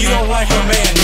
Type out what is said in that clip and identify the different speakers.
Speaker 1: you don't like a man.